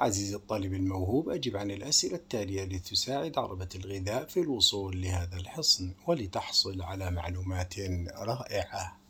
عزيزي الطالب الموهوب أجب عن الأسئلة التالية لتساعد عربة الغذاء في الوصول لهذا الحصن ولتحصل على معلومات رائعة.